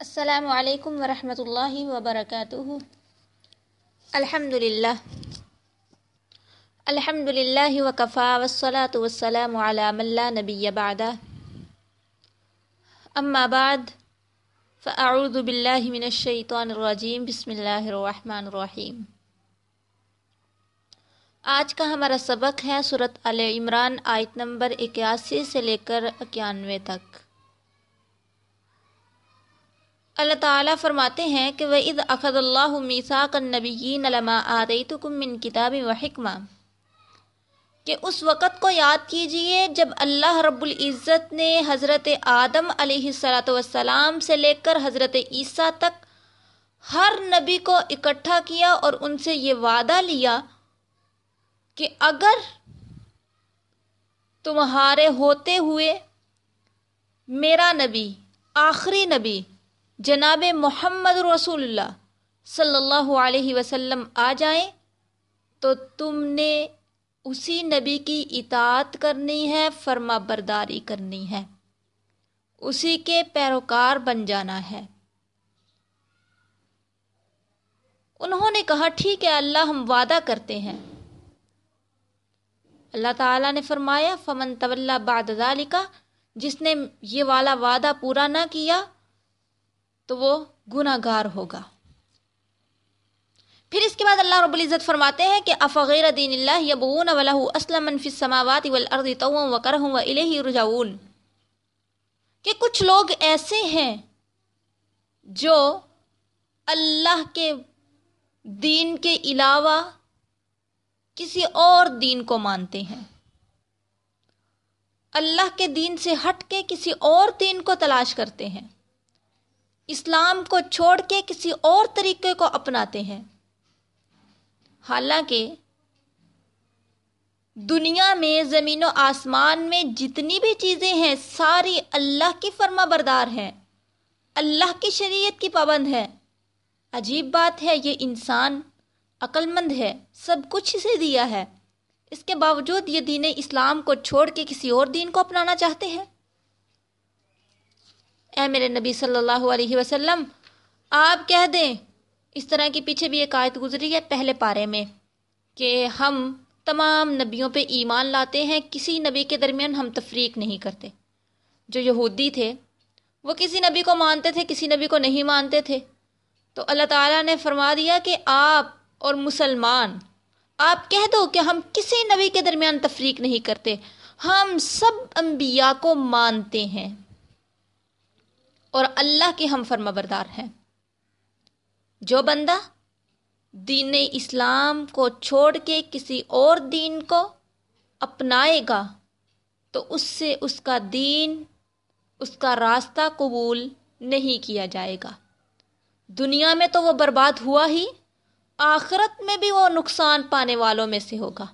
السلام علیکم ورحمۃ اللہ وبرکاتہ۔ الحمد للہ الحمد للہ وکفا والصلاة والسلام على من لا نبی بعد۔ اما بعد، فاعوذ باللہ من الشیطان الرجیم، بسم اللہ الرحمن الرحیم۔ آج کا ہمارا سبق ہے صورت ال عمران، آیت نمبر اکیاسی سے لے کر اکیانوے تک۔ اللہ تعالیٰ فرماتے ہیں کہ وہ عید وَإِذْ أَخَذَ اللَّهُ مِيثَاقَ النَّبِيِّينَ لَمَا آتَيْتُكُم مِّن كِتَابٍ وَحِكْمَةٍ کہ اس وقت کو یاد کیجیے جب اللہ رب العزت نے حضرت آدم علیہ الصلاۃ والسلام سے لے کر حضرت عیسیٰ تک ہر نبی کو اکٹھا کیا اور ان سے یہ وعدہ لیا کہ اگر تمہارے ہوتے ہوئے میرا نبی، آخری نبی جناب محمد رسول اللہ صلی اللہ علیہ وسلم آ جائیں تو تم نے اسی نبی کی اطاعت کرنی ہے، فرما برداری کرنی ہے۔ اسی کے پیروکار بن جانا ہے۔ انہوں نے کہا، ٹھیک ہے، اللہ ہم وعدہ کرتے ہیں۔ اللہ تعالیٰ نے فرمایا، فمن طول بعد ذالکہ جس نے یہ والا وعدہ پورا نہ کیا تو وہ گناہ گار ہوگا۔ پھر اس کے بعد اللہ رب العزت فرماتے ہیں کہ افغیر دین اللہ یبغون ولہ اسلم من فی السماوات والارض طوعا وکرہا والیہ یرجعون۔ کہ کچھ لوگ ایسے ہیں جو اللہ کے دین کے علاوہ کسی اور دین کو مانتے ہیں۔ اللہ کے دین سے ہٹ کے کسی اور دین کو تلاش کرتے ہیں۔ اسلام کو چھوڑ کے کسی اور طریقے کو اپناتے ہیں۔ حالانکہ دنیا میں زمین و آسمان میں جتنی بھی چیزیں ہیں، ساری اللہ کی فرما بردار ہیں۔ اللہ کی شریعت کی پابند ہے عجیب بات ہے، یہ انسان عقل مند ہے، سب کچھ اسے دیا ہے۔ اس کے باوجود یہ دین اسلام کو چھوڑ کے کسی اور دین کو اپنانا چاہتے ہیں۔ اے میرے نبی صلی اللہ علیہ وسلم، آپ کہہ دیں، اس طرح کے پیچھے بھی ایک آیت گزری ہے پہلے پارے میں، کہ ہم تمام نبیوں پہ ایمان لاتے ہیں، کسی نبی کے درمیان ہم تفریق نہیں کرتے۔ جو یہودی تھے، وہ کسی نبی کو مانتے تھے، کسی نبی کو نہیں مانتے تھے۔ تو اللہ تعالیٰ نے فرما دیا کہ آپ اور مسلمان، آپ کہہ دو کہ ہم کسی نبی کے درمیان تفریق نہیں کرتے۔ ہم سب انبیاء کو مانتے ہیں۔ اور اللہ کے ہم فرما بردار ہیں۔ جو بندہ دین اسلام کو چھوڑ کے کسی اور دین کو اپنائے گا، تو اس سے اس کا دین، اس کا راستہ قبول نہیں کیا جائے گا۔ دنیا میں تو وہ برباد ہوا ہی، آخرت میں بھی وہ نقصان پانے والوں میں سے ہوگا۔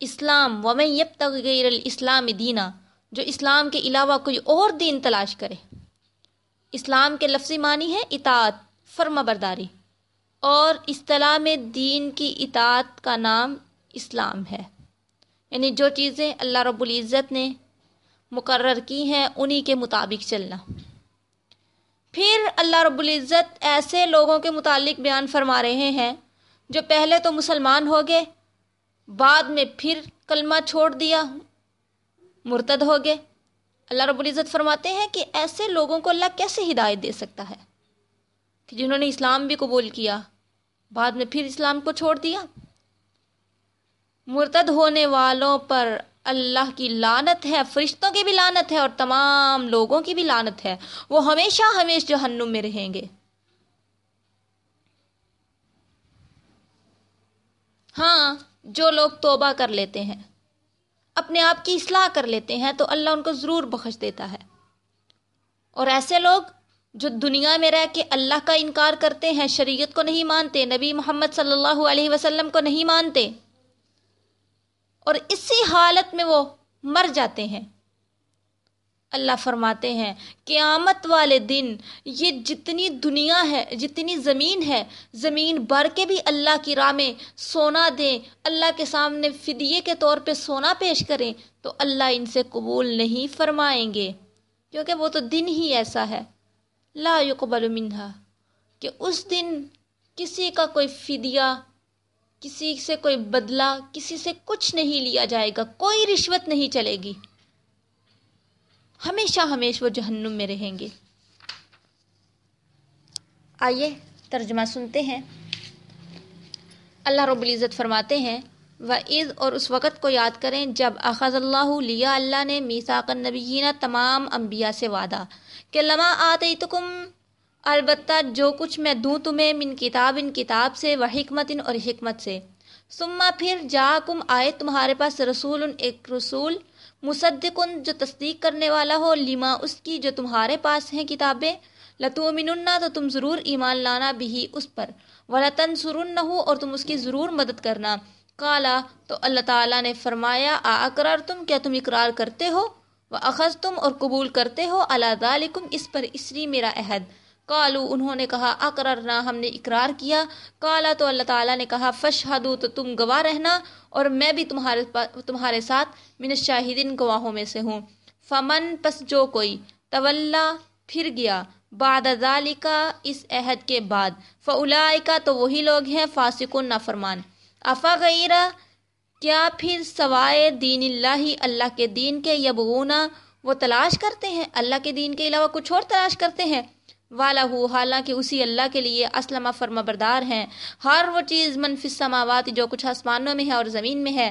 اسلام، ومن یبتغ غیر الاسلام دینا جو اسلام کے علاوہ کوئی اور دین تلاش کرے۔ اسلام کے لفظی معنی ہے اطاعت، فرما برداری۔ اور اصطلاح میں دین کی اطاعت کا نام اسلام ہے۔ یعنی جو چیزیں اللہ رب العزت نے مقرر کی ہیں، انہی کے مطابق چلنا۔ پھر اللہ رب العزت ایسے لوگوں کے متعلق بیان فرما رہے ہیں جو پہلے تو مسلمان ہو گئے، بعد میں پھر کلمہ چھوڑ دیا مرتد ہو گئے۔ اللہ رب العزت فرماتے ہیں کہ ایسے لوگوں کو اللہ کیسے ہدایت دے سکتا ہے؟ کہ جنہوں نے اسلام بھی قبول کیا، بعد میں پھر اسلام کو چھوڑ دیا۔ مرتد ہونے والوں پر اللہ کی لانت ہے، فرشتوں کی بھی لانت ہے اور تمام لوگوں کی بھی لانت ہے۔ وہ ہمیشہ ہمیش جہنم میں رہیں گے۔ ہاں جو لوگ توبہ کر لیتے ہیں۔ اپنے آپ کی اصلاح کر لیتے ہیں تو اللہ ان کو ضرور بخش دیتا ہے۔ اور ایسے لوگ جو دنیا میں رہ کے اللہ کا انکار کرتے ہیں، شریعت کو نہیں مانتے، نبی محمد صلی اللہ علیہ وسلم کو نہیں مانتے، اور اسی حالت میں وہ مر جاتے ہیں۔ اللہ فرماتے ہیں، قیامت والے دن یہ جتنی دنیا ہے، جتنی زمین ہے، زمین بھر کے بھی اللہ کی راہ میں سونا دیں، اللہ کے سامنے فدیے کے طور پہ سونا پیش کریں تو اللہ ان سے قبول نہیں فرمائیں گے۔ کیونکہ وہ تو دن ہی ایسا ہے۔ لا يقبل منها کہ اس دن کسی کا کوئی فدیہ، کسی سے کوئی بدلہ، کسی سے کچھ نہیں لیا جائے گا، کوئی رشوت نہیں چلے گی۔ ہمیشہ ہمیش وہ جہنم میں رہیں گے۔ آئیے ترجمہ سنتے ہیں۔ اللہ رب العزت فرماتے ہیں و عز اور اس وقت کو یاد کریں جب اخذ اللہ لیا اللہ نے میساک النبیین تمام انبیاء سے وعدہ کہ لما آتے تکم البتہ جو کچھ میں دوں تمہیں من کتاب، ان کتاب سے، و حکمت اور حکمت سے۔ ثم پھر جا کم آئے تمہارے پاس رسول، ایک رسول مصدقن جو تصدیق کرنے والا ہو، لما اس کی جو تمہارے پاس ہیں کتابیں لتومنن تو تم ضرور ایمان لانا بھی اس پر ولطن سرن ہو اور تم اس کی ضرور مدد کرنا۔ کالا تو اللہ تعالیٰ نے فرمایا آ اقرار تم کیا تم اقرار کرتے ہو؟ وہ اخذ تم اور قبول کرتے ہو اللہ ذالکم اس پر اسری میرا عہد۔ کالو انہوں نے کہا اقرار نہ ہم نے اقرار کیا۔ کالا تو اللہ تعالیٰ نے کہا، فشہدو، تو تم گواہ رہنا اور میں بھی تمہارے تمہارے ساتھ من شاہدین گواہوں میں سے ہوں۔ فمن، پس جو کوئی طلّہ پھر گیا۔ بعد ذالکا، اس عہد کے بعد۔ فعلائکا تو وہی لوگ ہیں فاسق نافرمان۔ افا غیرہ کیا پھر سوائے دین اللہ اللہ کے دین کے یبغونا وہ تلاش کرتے ہیں؟ اللہ کے دین کے علاوہ کچھ اور تلاش کرتے ہیں؟ والا ہو حالانکہ اسی اللہ کے لیے اسلمہ فرما بردار ہیں۔ ہر وہ چیز منفی سماوات جو کچھ آسمانوں میں ہے اور زمین میں ہے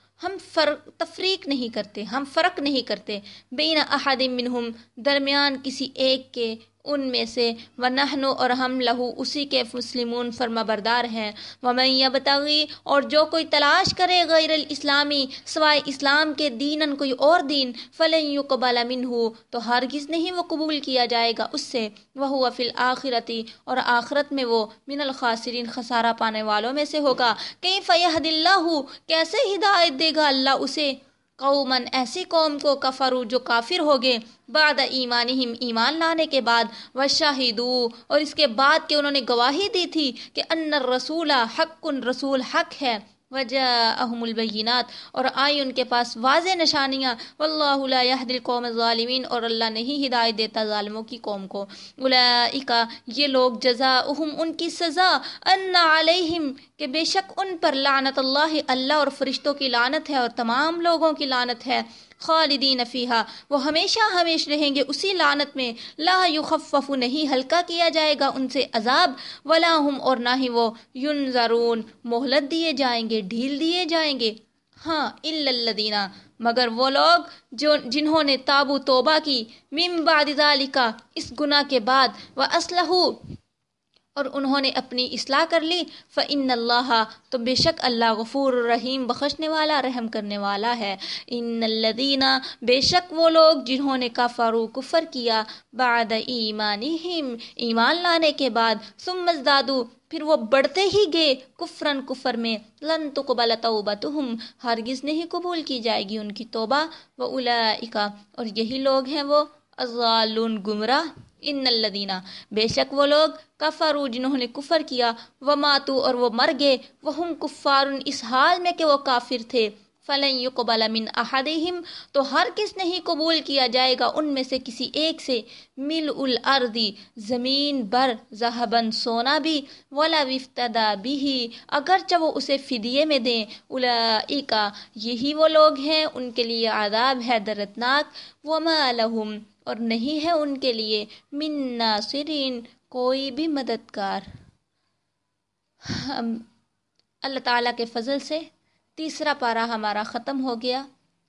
ہم ہم فرق تفریق نہیں کرتے، ہم فرق نہیں کرتے۔ بین احد منہم، درمیان کسی ایک کے ان میں سے و نہنو اور ہم لہو اسی کے مسلمون فرما بردار ہیں۔ ومن یبتغی اور جو کوئی تلاش کرے غیر الاسلامی، سوائے اسلام کے دینن کوئی اور دین، فلن یقبل منہ تو ہرگز نہیں وہ قبول کیا جائے گا اس سے۔ وہ فی الآخرتی اور آخرت میں وہ من الخاسرین خسارہ پانے والوں میں سے ہوگا۔ کہیں فیہد اللہ کیسے ہدایت دے گا اللہ اسے؟ قومن ایسی قوم کو کفرو جو کافر ہوگے بعد ایمان ایمان لانے کے بعد و شاہدو اور اس کے بعد کہ انہوں نے گواہی دی تھی کہ ان رسولہ حق، رسول حق ہے۔ وجہ احم البینات اور آئی ان کے پاس واضح نشانیاں، واللہ لا یہد القوم الظالمین، اور اللہ نہیں ہدایت دیتا ظالموں کی قوم کو۔ اولئک یہ لوگ جزاؤہم، ان کی سزا، ان علیہم، کہ بے شک ان پر لعنت اللہ اللہ اور فرشتوں کی لعنت ہے، اور تمام لوگوں کی لعنت ہے۔ خالدین فیہا، وہ ہمیشہ ہمیش رہیں گے اسی لعنت میں۔ لا یخفف، نہیں ہلکا کیا جائے گا ان سے عذاب۔ ولا ہم، اور نہ ہی وہ ینظرون۔ مہلت دیے جائیں گے، ڈھیل دیے جائیں گے۔ ہاں الذین۔ مگر وہ لوگ جو، جنہوں نے تابو توبہ کی، من بعد ذالکا، اس گناہ کے بعد۔ و اسلحو اور انہوں نے اپنی اصلاح کر لی۔ فعن اللہ تو بے شک اللہ غفور الرحیم بخشنے والا، رحم کرنے والا ہے۔ ان الدینہ بے شک وہ لوگ جنہوں نے کفارو کفر کیا۔ بعد ایمانہم ایمان لانے کے بعد، ثم ازدادو پھر وہ بڑھتے ہی گئے۔ کفرن کفر میں لن تقبل توبتہم، ہرگز نہیں قبول کی جائے گی ان کی توبہ۔ و اولئکا اور یہی لوگ ہیں وہ ازالون گمراہ۔ ان الدینہ بے شک وہ لوگ کفرو جنہوں نے کفر کیا وہ ماتو اور وہ مر گئے وہ ہم کفار اس حال میں کہ وہ کافر تھے۔ فلن یقبل من احدہم تو ہر کس نہیں قبول کیا جائے گا ان میں سے کسی ایک سے۔ مل الارضی زمین بر ذہبن سونا بھی۔ ولا وفتدا بھی اگرچہ وہ اسے فدیے میں دیں۔ اولئیکا یہی وہ لوگ ہیں، ان کے لیے عذاب ہے دردناک۔ وما لہم اور نہیں ہے ان کے لیے من ناصرین کوئی بھی مددگار۔ ہم اللہ تعالیٰ کے فضل سے تیسرا پارا ہمارا ختم ہو گیا۔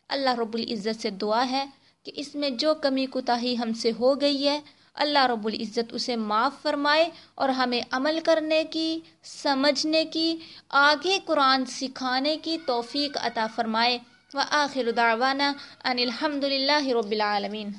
اللہ رب العزت سے دعا ہے کہ اس میں جو کمی کوتاہی ہم سے ہو گئی ہے، اللہ رب العزت اسے معاف فرمائے اور ہمیں عمل کرنے کی، سمجھنے کی، آگے قرآن سکھانے کی توفیق عطا فرمائے۔ و آخر دعوانا ان الحمد للہ رب العالمین۔